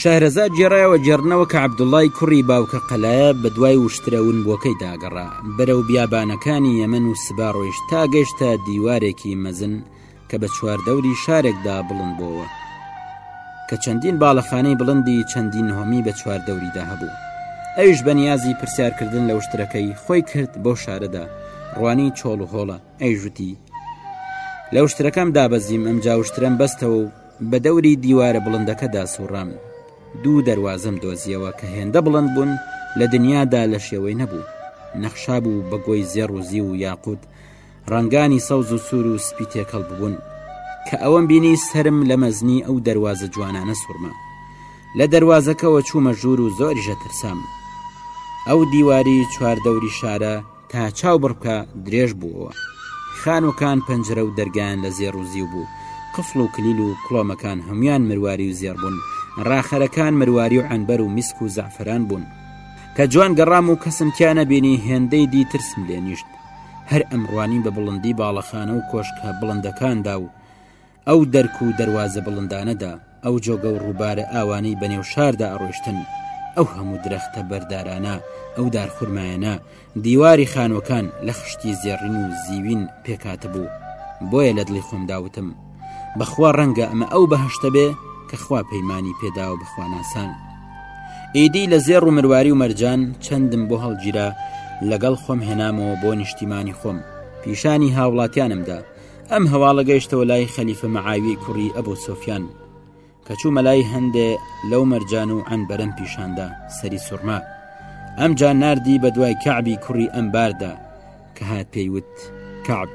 شەهرەزاد گێڕایەوە گێڕنەوە کە عەبدوڵڵای کوڕی باوکە قەلایە بە دوای وشترە ونبووەکەیدا گەڕا بەرەو بیابانەکانی یەمەن و سبا ڕۆیشت تا گەشتە دیوارێکی مەزن کە بە چواردەوری شارێکدا بڵند بۆوە کە چەندین باڵەخانەی بڵندی چەندین هۆمی بە چواردەوریدا هەبوو ئەویش بە نیازی پرسیارکردن لە وشترەکەی خۆی کرد بەو شارەدا ڕوانی چۆڵ و هۆڵە ئەیژوتی لە وشترەکەم دابەزیم ئەم جاوشترەم بەستەوە و بە دەوری دیوارە بڵندەکەدا سوڕام، دوو دەروازەم دۆزیەوە کە هێندە بڵند بوون لە دنیادا لە شێوەی نەبوو، نەخشابوو بە گۆی زێڕ و زیو و یاقوت، ڕەنگانی سەوز و سوور و سپی تێکەڵ ببوون. کە ئەوەم بینی سەرم لە مەزنی ئەو دەروازە جوانانە سوڕما. لە دەروازەکەوە چوومە ژوور و زۆریش ئەترسام. ئەو دیواری چواردەوری شارە، تا چاو بڕبکە درێژ بووەوە. خانووەکان پەنجرە و دەرگایان لە زێڕ و زیو بوو، قفڵ و کلیل و کڵۆمەکان هەموویان مرواری و زێڕ بوون، ڕاخەرەکان مرواری و عەنبەر و میسک و زەعفەران بوون. کە جوان گەڕام و کەسم تیا نەبینی، هێندەی دی ترسم لێ نیشت. هەر ئەمڕوانیم بە بڵندی باڵەخانە و کۆشکە بڵندەکاندا و، ئەو دەرک و دەروازە بڵندانەدا، ئەو جۆگە و ڕووبارە ئاوانەی بە نێو شاردا ئەڕۆیشتن، ئەو هەموو درەختە بەردارانە، ئەو دارخورمایانە، دیواری خانووەکان لە خشتی زێڕین و زیوین پێکهاتبوو، بۆیە لە دڵی خۆمدا وتم، بەخوا ڕەنگە ئەمە ئەو بەهەشتە بێ کە خوا پەیمانی پێ داوە بە خواناسان. ئیدی لە زێڕ و مرواری و مەرجان چەندم بۆ هەڵگیرا، لەگەڵ خۆم هێنامەوە بۆ نیشتیمانی خۆم، پیشانی هاوڵاتیانم دا، ئەم هەواڵە گەیشتەوە لای خەلیفە مەعاوی کوڕی ئەبوو سۆفیان کە چوو مەلای هەندێ لەو مەرجان و ئەنبەرم پیشاندا سەری سوورما ئەم جا نردی بە دوای کەعبی کوڕی ئەم باردا کە هات پێیوت کەعب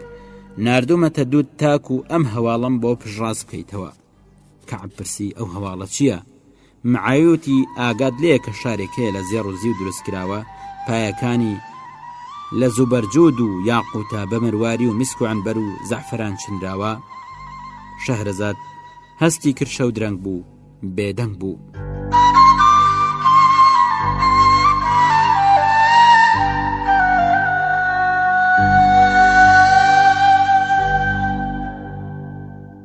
نردومەتە دوود تاکو ئەم هەواڵم بۆ پشڕاست بکەیتەوە کەعب پرسی، ئەو هەواڵە چییە؟ معاویە وتی، ئاگات لێیە کە شارێک هەیە لە زێڕ و زیو دروست کراوە، پایەکانی لە زوبەرجود و یاقووتە، بە مرواری و میسک و عەنبەر و زەعفەران چنراوە؟ شەهرەزاد هەستی کرد شەودرەنگ بوو، بێدەنگ بوو.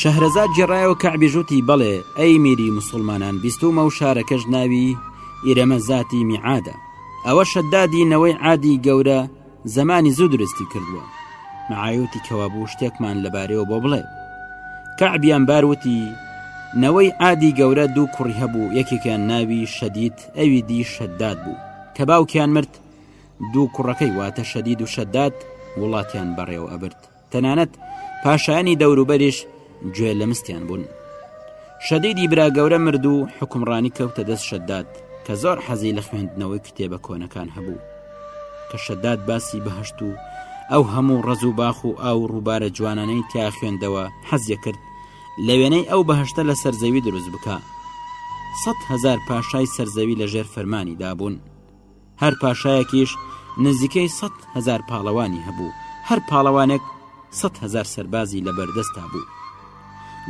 شەهرەزاد گێڕایەوە کەعبیش وتی، بەڵێ ئەی میری موسوڵمانان بیستوومە و شارەکەش ناوی، ئیرەمە زاتی میعادە، ئەوە شەدادی نەوەی عادی گەورە زەمانی زوو درستی کردووە. معاویە وتی، کەوابوو شتێکمان لەبارەیەوە بۆ بڵێ. کەعبی ئەنبار وتی، نەوەی عادی گەورە دوو کوڕی هەبوو، یەکێکیان ناوی، شەدید، ئەوی دی، شەداد، بوو، کە باوکیان مرد دوو کوڕەکەی واتە شەدید و شەداد وڵاتیان بەڕێوە ئەبرد. تەنانەت پاشایانی دەوروبەریش گوێ لە مستیان بوون شەدیدی برا گەورە مرد و حکومڕانی کەوتە دەست شەداد کە زۆر حەزی لە خوێندنەوەی کتێبە کۆنەکان هەبوو کە شەداد باسی بەهشت و ئەو هەموو ڕز و باخ و ئاو ڕووبارە جوانانەی تیا خوێندەوە حەزیە کرد لە وێنەی ئەو بەهشتە لە سەرزەوی دروست بکە سەد هزار پاشای سەرزەوی لە ژێر فەرمانی دابوون هەر پاشایەکیش نزیکەی سەد هەزار پاڵەوانی هەبوو هەر پاڵەوانێک سەد هەزار سەربازی لە بەردەستا بوو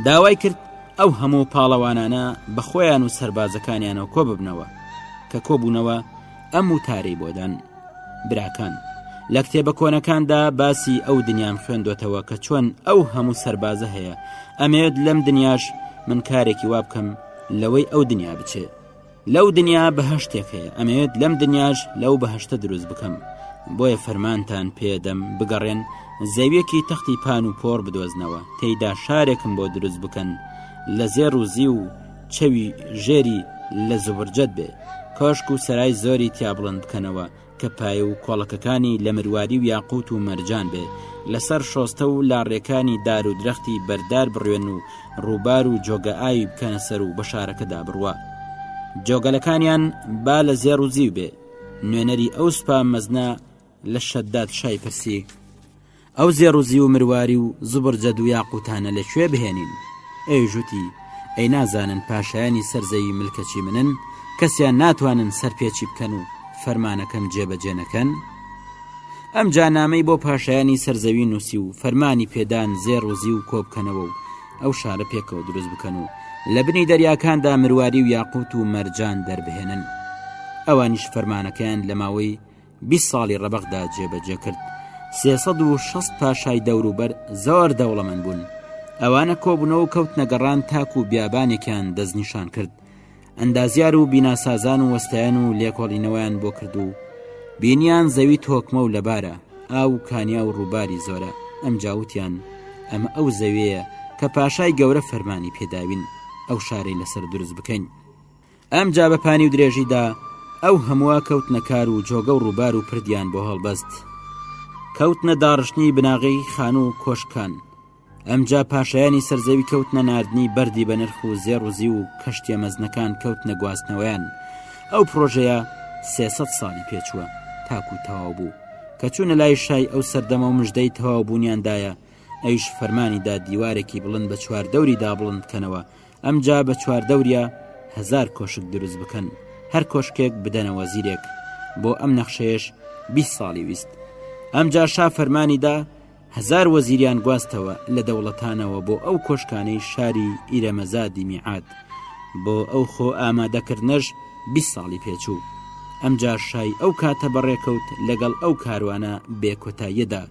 داوای کرد ئەو هەموو پاڵەوانانە بە خۆیان و سربازەکانیانەوە کۆ ببنەوە کە کۆبوونەوە ئەم وتارەی بۆدان براکان لە کتێبە کۆنەکاندا باسی ئەو دنیام خوێندوەتەوە کە چۆن ئەو هەموو سربازە هەیە ئەمەوێت لەم دنیاش من کارێکی وا بکەم لەوەی ئەو دنیا بچێت لەو دنیا بەهشتێک هەیە ئەمەوێت لەم دنیاش لەو بەهشتە دروست بکەم بۆیە فەرمانتان پێدەم بگەڕێن زەویەکی تەختی پان و پۆڕ بدۆزنەوە تێیدا شارێکم بۆ دروست بکەن لە زێر و زی و چەوی ژێری لە زوبرجەت بێ کۆشک و سەرای زۆری تیا بڵند بکەنەوە کە پایە و کۆڵەکەکانی لە مرواری و یاقوت و مەرجان بێ لەسەر شۆستە و لا ڕێکانی دار و درەختی بەردار بڕوێن و ڕووبار و جۆگە ئاوی بکەنە سەر و بە شارەکەدا بڕوە جۆگەلەکانیان با لە زێڕ و زیو بێ نوێنەری ئەو سوپا مەزنە لە شەداد شای پرسی ئەو زێڕ و زیو و مرواری و زوبرجەد و یاقوتانە لە کوێ بهێنین؟ ئێژ وتی، ئەی نازانن پاشایانی سەر زەوی ملکەچی منن، کەسیان ناتوانن سەرپێچی بکەن و فەرمانەکەم جێبەجێ نەکەن؟ ئەمجا نامەی بۆ پاشایانی سەر زەوی نووسی و فەرمانی پێ دان زێڕ و زیو کۆ بکەنەوە و ئەو شارە پێکەوە دروست بکەن و لە بنی دەریاکاندا مرواری و یاقوت و مەرجان دەربهێنن. ئەوانیش فەرمانەکەیان لە ماوەی بیست ساڵی ڕەبەغدا جێبەجێ کرد سێ سەد و شەست پاشای دەوروبەر زۆر دەوڵەمەند بوون ئەوانە کۆبوونەوە کەوتنە گەڕان تاک و بیابانێکیان دەستنیشان کرد ئەندازیار و بیناسازان و وەستایان و لێکۆڵینەوەیان بۆ کرد و بینیان زەوی تۆکمە و لەبارە ئاو کانیا و ڕووباری زۆرە ئەم جاوتیان ئەمە ئەو زەوێیە کە پاشای گەورە فەرمانی پێداوین ئەو شارەی لەسەر دروست بکەین ئەمجا بە پانی و درێژیدا ئەو هەمووە کەوتنە کار و جۆگە و ڕووبار و پردیان بۆ هەڵبەست کەوتنە داڕشتنی بناغی خان و کۆشکان ئەمجا پاشایانی سەرزەوی کەوتنە نردنی بەردی بە نرخ و زێڕوزی و کەشتە مەزنەکان کەوتنە گواستنەوەیان ئەو پرۆژەیە سێسە ساڵی پێچووە تاکو تەواو بوو کە چوونە لای شای ئەو سەردەمە و مژدەی تەواو بوونیاندایە ئەیش فەرمانی دا دیوارێکی بڵند بە چوار دەوری دابڵند کەنەوە ئەمجا بە چواردەوریا هزار کۆشک دروست بکەن هەر کۆشکێک بدەنەوە زیرێک بۆ ئەم نەخشەیەش 20 ساڵی ویست ئەمجا شا فەرمانیدا هزار وەزیریان گواستەوە لە دەوڵەتانەوە بۆ ئەو کۆشکانەی شاری ئیرەمەزادی میعات بۆ ئەو خۆ ئامادەکردنەش 20 ساڵی پێچوو ئەمجا شای ئەو کاتە بەڕێکەوت لەگەڵ ئەو کاروانە بێکۆتاییەدا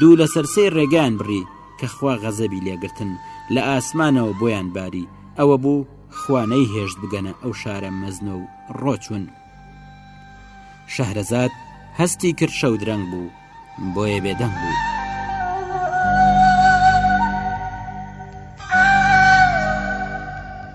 دوو لەسەر سێی ڕێگایان بڕی کە خوا غەزەبی لێ گرتن لە ئاسمانەوە بۆیان باری ئەوە بوو خوا نەیهێشت بگەنە ئەو شارە مەزنە و ڕۆچوون شەهرەزاد هەستی کرد شەو درەنگ بوو بۆیە بێدەنگ بوو.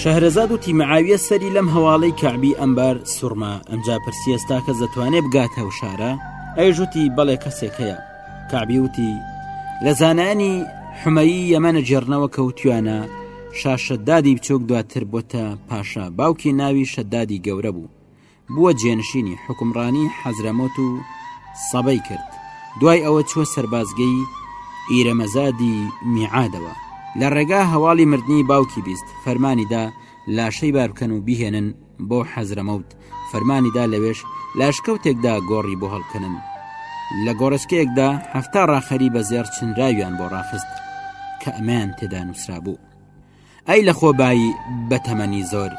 شەهرەزاد وتی معاویە سەری لەم هەواڵەی کەعبی ئەمبار سوڕما ئەمجا پرسی ئێستا کەس دەتوانێت بگاتە و شارە ئەیژوتی بەڵێ کەسێک هەیە کابی وتی لە زانانی حمەیی یەمەە جێرنەوە کەوتیانە شاشەدادی بچووک دواتر بۆتە پاشا باوکی ناوی شەدادی گەورە بوو بووە جێنشینی حوکمڕانی حەزرەمۆت و سەبەی کرد، دوای ئەوە چووە سەربازگەی ئیرەمەزادی میعادەوە، لە ڕێگا هەواڵی مردنی باوکی بیست، فەرمانی دا لاشەی باربکەن و بیهێنن بۆ حەزرەمەوت، فەرمانی دا لەوێش لە ئەشکەوتێکدا گۆڕی بۆ هەڵبکەنن، لە گۆڕێسکەیەکدا حەفتا ڕاخەری بە زێڕ چنراویان بۆ ڕاخست کە ئەمەیان تێدا نووسرابوو. ئەی لە خۆبایی بە تەمەنی زۆر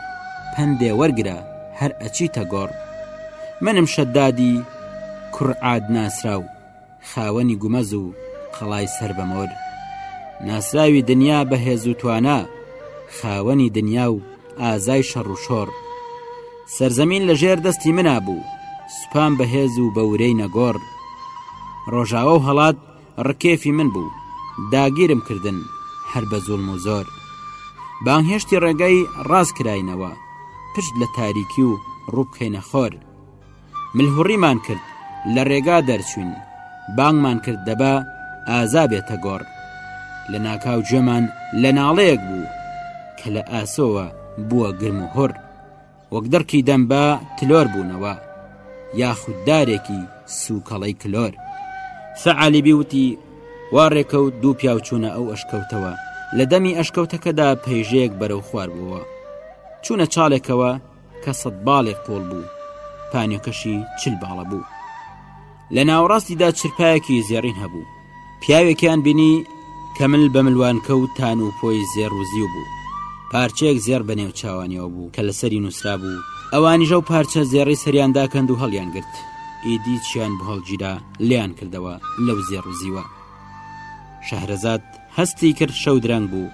پەندێ وەرگرە هەر ئەچیتە گۆڕ منم شەدادی کوڕ عاد ناسراو خاوەنی گومەز و قەڵای سەر بە مۆر ناسراوی دنیا بە هێز و توانا خاوەنی دنیا و ئازای شەڕ و شۆڕ سەرزەمین لە ژێر دەستی منا بوو سوپان بەهێز و بەورەی نەگۆڕ ڕۆژاوە و هەڵات ڕکێفی من بوو داگیرم کردن هەر بە زوڵم و زۆر بانگهێشتی ڕێگای ڕاست کراینەوە پشت لە تاریکی و ڕووبکەینە خۆر ملهوڕیمان کرد لە ڕێگا دەرچوین بانگمان کرد دەبا ئازا بێتە گۆڕ لە ناکاو گوێمان لە ناڵەیەک بوو کە لە ئاسۆوە بووە گرم و هۆر وەک دڕکی دەم بە تلۆر بوونەوە یاخود دارێکی سوکەڵەی کلۆر سەعالیبی وتی وا ڕێکەوت دوو پیاوچوونە ئەو ئەشکەوتەوە لە دەمی ئەشکەوتەکەدا پەیژەیەک بەرەو خوار بووە چوونە چاڵێکەوە کە سەد باڵێک قۆڵ بوو پانیۆکەشی چل باڵە بوو لە ناوەڕاستیدا چرپایەکی زێڕین هەبوو پیاوێکیان بینی کە مل بە ملوانکە و تان و پۆی زێر وزیو بوو پارچەیەک زێر بە نێو چاوانیەوە بوو کە لەسەری نووسرا بوو ئەوانیژە و پارچە زێڕی سەریاندا کەند و هەڵیان گرت ئیدی چیان بۆ هەڵگیرا لیان کردەوە لەو زێر و زیوە شەهرەزاد هەستی کرد شەو درەنگ بوو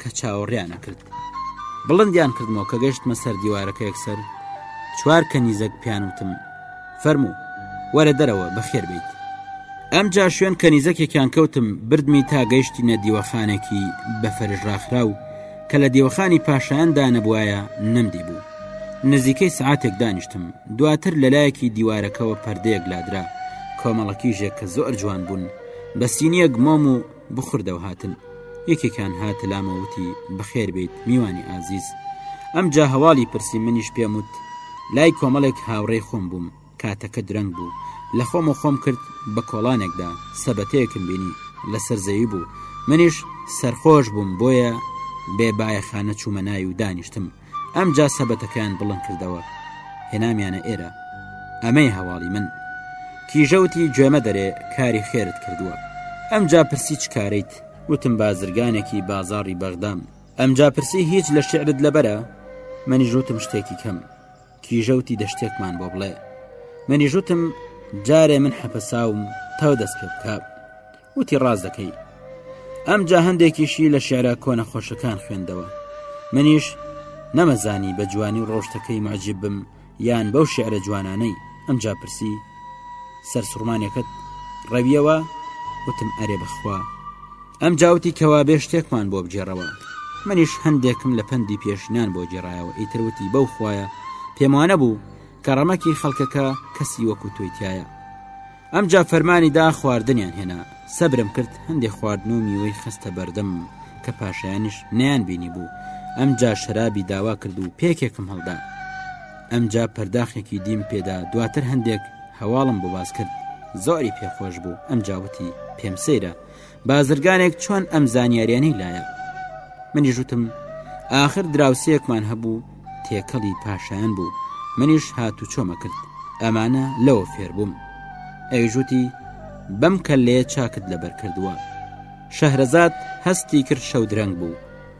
کە چاوەڕیانە کرد بڵندیان کردمەوە کە گەشتمە سەر دیوارەکە یەکسەر چوار کە نیزەک پیانوتم فەرموو وەرە دەرەوە بەخێر بیت ئەم جا شوێن کە نیزەکێکیان کەوتم بردمی تا گەیشتی نە دیوەخانێکی بە فەرش ڕاخرا و کە لە دیوەخانی پاشایاندا نەبواە نەمدی بوو نزیکەی سعاتێک دانیشتم دواتر لەلایەکی دیوارەکەەوە پەردەیەک لادرا کۆمەڵەکی ژێک کە زۆر جوان بوون بە سینیەک مۆم و بخوردەوە هاتن یەکێکان هاتە لامەوتی بەخێر بیت میوانی ئازیز ئەم جا هەواڵی پرسی منیش پێم وت لای کۆمەڵێک هاوڕێی خۆم بووم کاتەکە درەنگ بوو لە خۆم و خۆم کرد بە کۆڵانێکدا سەبەتەیەکم بینی لەسەر زەوی بوو منیش سەرخۆش بووم بۆیە بێ بایەخانە چوومە ناوی و دانیشتم ئەمجا سەبەتەکەیان بڵند کردەوە هێنامیانە ئێرە ئەمەی هەواڵی من کیژەوتی گوێمە دەرێ کاری خێرت کردووە ئەمجا پرسی چ کارەیت وتم بازرگانێکی بازاڕی بەغدام ئەمجا پرسی هیچ لە شعرت لەبەرە منی ژوتم شتێکی کەم کیژەوتی دە شتێکمان بۆ بڵێ منی ژوتم جارێ من حەپەساوم تاو دەست پێ بکە وتی ڕاست دەکەی ئەمجا هەندێکیشی لە شعرە کۆنە خۆشەکان خوێندەوە منیش نەمەزانی بە جوانی و ڕۆشتەکەی مەجیب بم یان بەو شعرە جوانانەی ئەمجا پرسی سەرسوڕمانەکەت ڕەویەوە وتم ئەرێ بخوا ئەم جاوتی کەوا بێ شتێکمان بۆ بگێڕەوە منیش هەندێکم لە پەندی پێشنان بۆ گێڕایەوە ئیتروتی بەو خویە پێمانە بوو کە ڕەمەکی خەڵکەکە کەسی وەکو تویتایە ئەمجا فەرمانی دا خواردنیان هێنا سەبرم کرد هەندێک خواردن و میوەی خستە بەردەم کە پاشایانش نیان بینی بوو ئەمجا شەرابی داوا کرد و پێکێکم هەڵدا ئەمجا پەرداخێکی دیم پێدا دواتر هەندێک هەواڵم بۆ باز کرد زۆری پێخۆش بوو ئەم جاوتی پێم سەیرە بازرگانێک چۆن ئەم زانیاریانەی لایە منیش وتم ئاخر دراوسەیەکمان هەبوو تێکەڵی پاشایان بوو منیش هات و چۆمە کرد ئەمانە لەوە فێر بووم ئەویژوتی بەم کە لێ چاکت لەبەر کردووە شەهرەزاد هەستی کرد شەو درەنگ بوو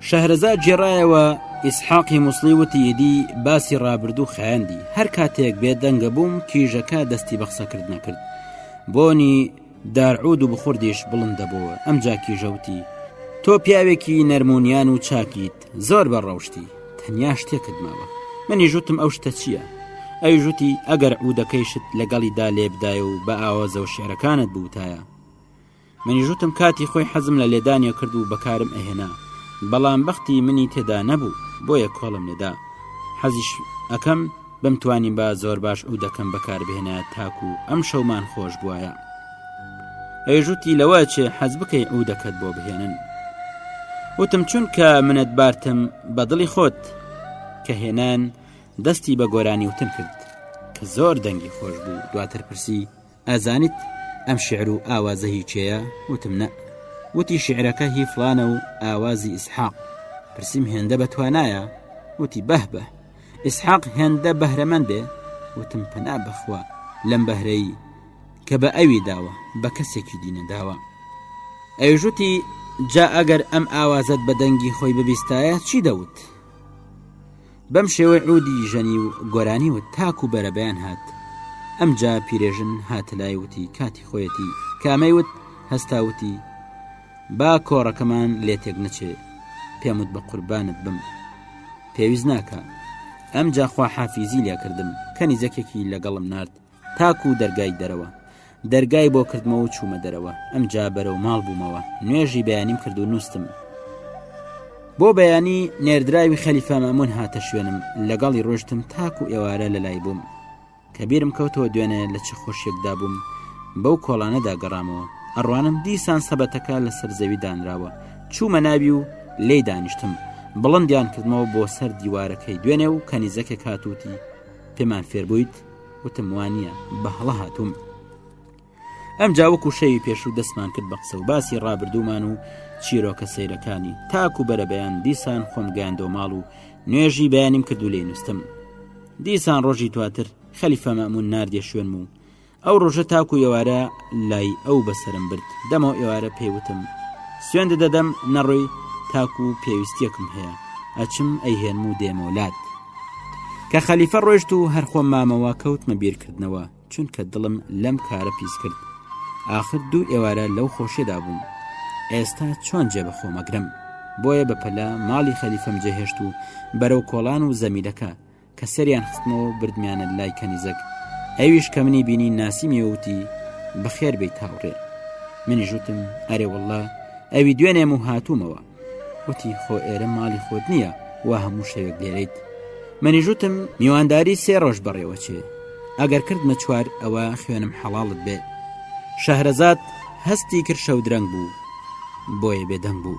شەهرەزاد گێڕایەوە، ئیسحاقی موسڵی وتی ئیدی باسی ڕابردوو خایەندی، هەر کاتێک بێدەنگە بووم کیژەکە دەستی بە قسە کردنە کرد، بۆنی دارعود و بخوردیش بڵند دەبۆوە، ئەمجا کیژە وتی، تۆ پیاوێکی نەرمونیان و چاکیت، زۆر بە ڕەوشتی، تەنیا شتێکت ماوە، منیش وتم ئەو شتە چییە؟ ئەویش وتی، ئەگەر عودەکەیشت لەگەڵیدا لێبدایە و بە ئاوازەوە شیعرەکانت بوتایە، منیش وتم کاتی خۆی حەزم لە لێدانێ کرد و بەکارم ئەهێنا بەڵام بەختی منی تێدا نەبوو بۆیە کۆڵم لێدا حەزیش ئەکەم بمتوانیبا زۆر باش ئەو دەکەم بەکاربهێنە تاکو ئەم شەومان خۆش بواە ئەیژوتی لەوە چێ حەز بکەی ئەو دەکەت بۆ بهێنن وتم چونکە منەت بارتم بە دڵی خۆت کە هێنان دەستی بە گۆرانی وتن کرد کە زۆر دەنگی خۆش بوو دواتر پرسی ئەزانیت ئەم شیعر و ئاوازە هی کێیە؟ وتم نە. وتی شیعرەکە هی فڵانە و ئاوازی ئیسحاق. پرسیم هێندە بە توانایە؟ وتی بەه بەه. ئیسحاق هێندە بەهرەمەندێ؟ وتم پەنا بە خوا لەم بەهرەی کە بە ئەوی داوە بە کەسێکی دی نەداوە. ئەویش وتی جا ئەگەر ئەم ئاوازەت بە دەنگی خۆی ببیستایە چی دەوت؟ بەم شێوەی عودی ژەنی و گۆرانی وت تاکو بەرەبەیان هات ئەمجا پیرێژن هاتە لای وتی کاتی خۆیەتی کامەی وت هەستا وتی با کۆڕەکەمان لێ تێک نەچێ پێموت بە قوربانت بم پێویست ناکە ئەم جاخوا حافیزی لێکردم کەنی زەکێکی لەگەڵم نرد تاکوو دەرگای دەرەوە دەرگای بۆ کردمەوە چوومە دەرەوە ئەم جا بەرەو ماڵ بوومەوە نوێژی بەیانیم کرد و نووسم بۆ بەیانی نێردراوی خەلیفە مامون هاتە شوێنم لەگەڵی ڕۆشتم تاکو و ئێوارە لە لای بووم کە بیرم کەوتەوە دوێنێ لە چ خۆشیێکدا بووم بەو کۆڵانەدا گەڕامەوە ئەڕوانم دیسان سەبەتەکە لە سەرزەوی دانراوە چوومە ناوی و لی دانیشتم بڵندیان کردمەوە بۆ سەر دیوارەکەی دوێنێ و کەنیزەکە کاتوتی پێمان فێربوویت وتم وانە بەهڵە هاتووم ئەم جاوەکو شەوی پێشوو دەستمان کرد بە قسە و باسی ڕابردوومان و چیرۆکە سەیرەکانی تاکو بەرەبیان دیسان خۆم گەیاندۆ ماڵ و نوێژی بەیانیم کردو لێ نووسم دیسان ڕۆژی دواتر خەلیفە مەمون نردێ شوێنم و ئەو ڕۆژە تاکو ئێوارە لای ئەو بەسرم برد دەمە ئێوارە پێیوتم سوێندە دەدەم نەڕۆی تاکو و پێویستیەکم هەیە ئەچم ئەیهێنم و دێمەولات کە خەلیفە ڕۆشت و هەرخۆم مامەوە کەوتمە بیرکردنەوە چونکە دڵم لەم کارە پیس کرد آخر دوو ئێوارە لەو خۆشێدا بووم ئێستا چۆن جێ بە خۆمەگرم بۆیە بەپەلا ماڵی خەلیفەم جێهێشت و بەرەو کۆڵان و زەمیلەکە کە سەریان خستمەوە بردمیانە لای کەنیزەک ئەویش کە منی بینی ناسی مێوتی بەخێر بیت هاوڕێ منی ژوتم ئەرێ والله ئەوی دوێنێم و هاتوومەوە وتی خۆ ئێرە ماڵی خۆت نییە وا هەموو شەوێک لێرەیت منیژوتم میوانداری سێ ڕۆژ بەڕێوە چێ ئەگەر کردمە چوار ئەوە خوێنم حەڵاڵت بێت شەهرەزاد هەستی کرد شەو درەنگ بوو بۆیە بێدەنگ بوو.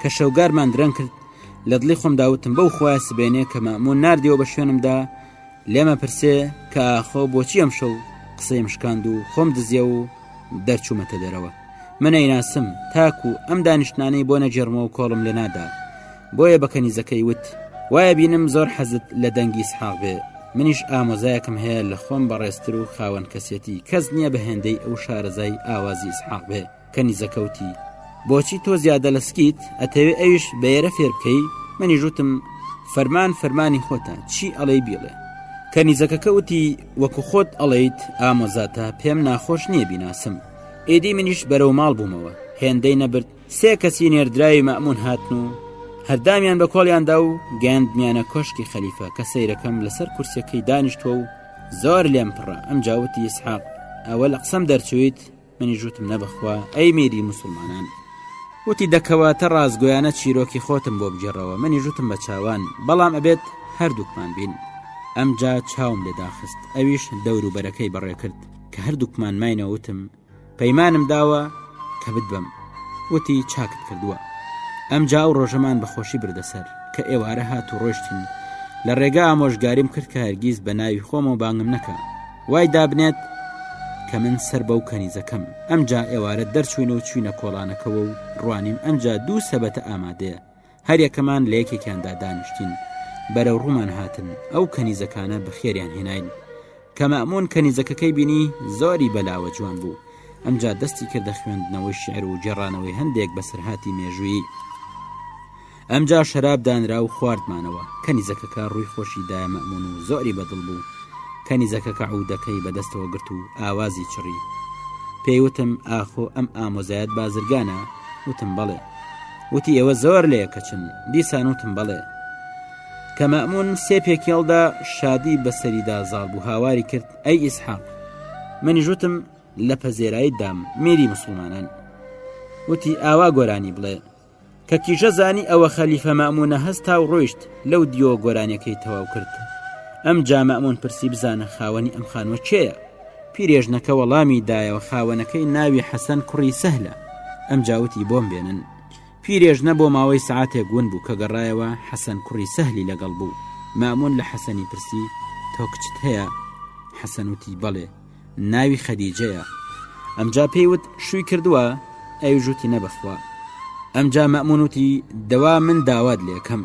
کە شەوگارمان درەنگ کرد لە دڵی خۆم داوتم بەو خۆە سبێنێ کە مەمون نردیەوە بە شوێنمدا لێمە پرسێ کە ئاخۆ بۆچی ئەم شەو قسەیم شکاند و خۆم دزیە و دەرچوومەتە دەرەوە منەی ناسم تاکو ئەم دانیشتانەی بۆ نەجێڕمەوە کۆڵم لێ نادا بۆیە بەکەنیزەکەی وت وایە بینم زۆر حەزت لە دەنگی سحاق بێ منیش ئامۆزایەکم هەیە لە خۆم بەڕێزتر و خاوەن کەسێتی کەس نییە بە هێندەی ئەو شارەزای ئاوازی سحاق بێ کەنیزە کەوتی بۆچی تۆ زیادە لە سکیت ئەتەوێ ئەویش بەێرە فێر بکەی منی ژوتم فەرمان فەرمانی خۆتە چی ئەڵەی بیڵێ کەنیزەکە کەوتی وەکو خۆت ئەڵیت ئامۆزاتە پێم ناخۆش نییە بیناسم ئێدی منیش بەرەو ماڵ بوومەوە هێندەی نەبرد سێ کەسی نێردراوی مەمون هاتن و هەردامیان بە کۆڵیاندا و گەاندمیانە کۆشکی خەلیفە کە سیرەکەم لەسەر کورسەکەی دانیشتووە و زۆر لێم پڕە ئەم جاوتی ئسحاق ئەوە لە قسەم دەرچویت منیش وتم نەبەخوا ئەی میری موسڵمانان وتی دە کەواتە ڕاستگۆیانە چیرۆکی خۆتم بۆ بگێڕەوە منیش وتم بە چاوان بەڵام ئەبێت هەردووکمان بین ئەمجا چاوم لێ داخست ئەویش دەوروبەرەکەی بەڕێکرد کە هەردووکمان ماینەوە وتم پەیمانم داوە کە بتبەم وتی چاکت کردووە ئەم جا و ڕۆژەمان بەخۆشی بردەسەر کە ئێوارە هات و ڕۆشتین لە ڕێگا ئامۆژگاریم کرد کە هەرگیز بە ناوی خۆمەوە بانگم نەکە وای دابنێت کە من سەر بەو کەنیزەکەم ئەمجا ئێوارە دەرچوین و چوینە کۆڵانەکەەوە و ڕوانیم ئەمجا دوو سەبەتە ئامادەیە هەریەکەمان لە یەکێکیاندا دانیشتین بەرە ڕوومان هاتن ئەو کەنیزەکانە بەخێریان هێناین کە مەمون کەنیزەکەکەی بینی زۆری بەلاوە جوان بوو ئەمجا دەستی کردە خوێندنەوەی شعر و جێڕانەوەی هەندێک بەسەرهاتی مێژوویی ئەمجا شەراب دانرا و خواردمانەوە، کەنیزەکەکە ڕووی خۆشی دایە مەئموون و زۆری بە دڵ بوو، کەنیزەکەکە عوودەکەی بە دەستەوە گرت و ئاوازی چڕی. پێی وتم، ئاخۆ ئەم ئامۆزایەت بازرگانە؟ وتم، بەڵێ. وتی، ئێوە زۆر لە یەکەچن؟ دیسان وتم، بەڵێ. کە مەئموون سێ پێکی هەڵدا، شادی بە سەریدا زاڵ بوو، هاواری کرد، ئەی ئیسحاق! منیش وتم، لە پەزێرایی دام، میری موسڵمانان. وتی، ئاوا گۆرانی بڵێ. کە کیژە زانی ئەوە خەلیفە مەمونە هەستا و ڕۆیشت لەو دیۆ گۆرانیەکەی تەواو کرد ئەم جا مەمون پرسی بزانە خاوەنی ئەم خانوە چێە پیرێژنەکە وەڵامی دایەوە خاوەنەکەی ناوی حەسەن کوڕی سەهلە ئەم جاوتی بۆم بێنن پیرێژنە بۆ ماوەی سعاتێک ون بوو کە گەڕایەوە حەسەن کوڕی سەهلی لەگەڵ بوو مامون لە حەسەنی پرسی تۆ کچت هەیە حەسەنوتی بەڵێ ناوی خەدیجەیە ئەمجا پێی وت شوی کردووە ئەویش وتی نەبەخوا ئەمجا مەمون وتی دەوا من داوات لێکەم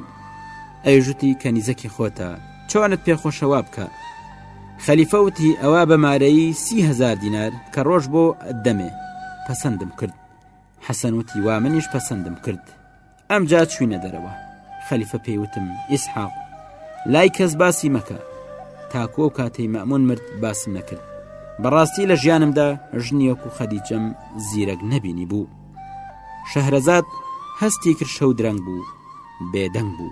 ئەویش وتی کەنیزەکی خۆتە چۆنت پێخۆشەوا بکە خەلیفە وتی ئەوە بەمارەی سیهزار دینار کە ڕۆژ بۆ دەمێ پەسەندم کرد حەسەن وتی وا منیش پەسەندم کرد ئەمجا چوینە دەرەوە خەلیفە پێیوتم ئیسحاق لای کەس باسی مەکە تاکۆ و کاتەی مەمون مرد باسم نەکرد بەڕاستی لە ژیانمدا ژنیەک و خەدیجەم زیرەک نەبینی بوو شەهرەزاد هەستی کرشە و درەنگ بوو بێدەنگ بوو.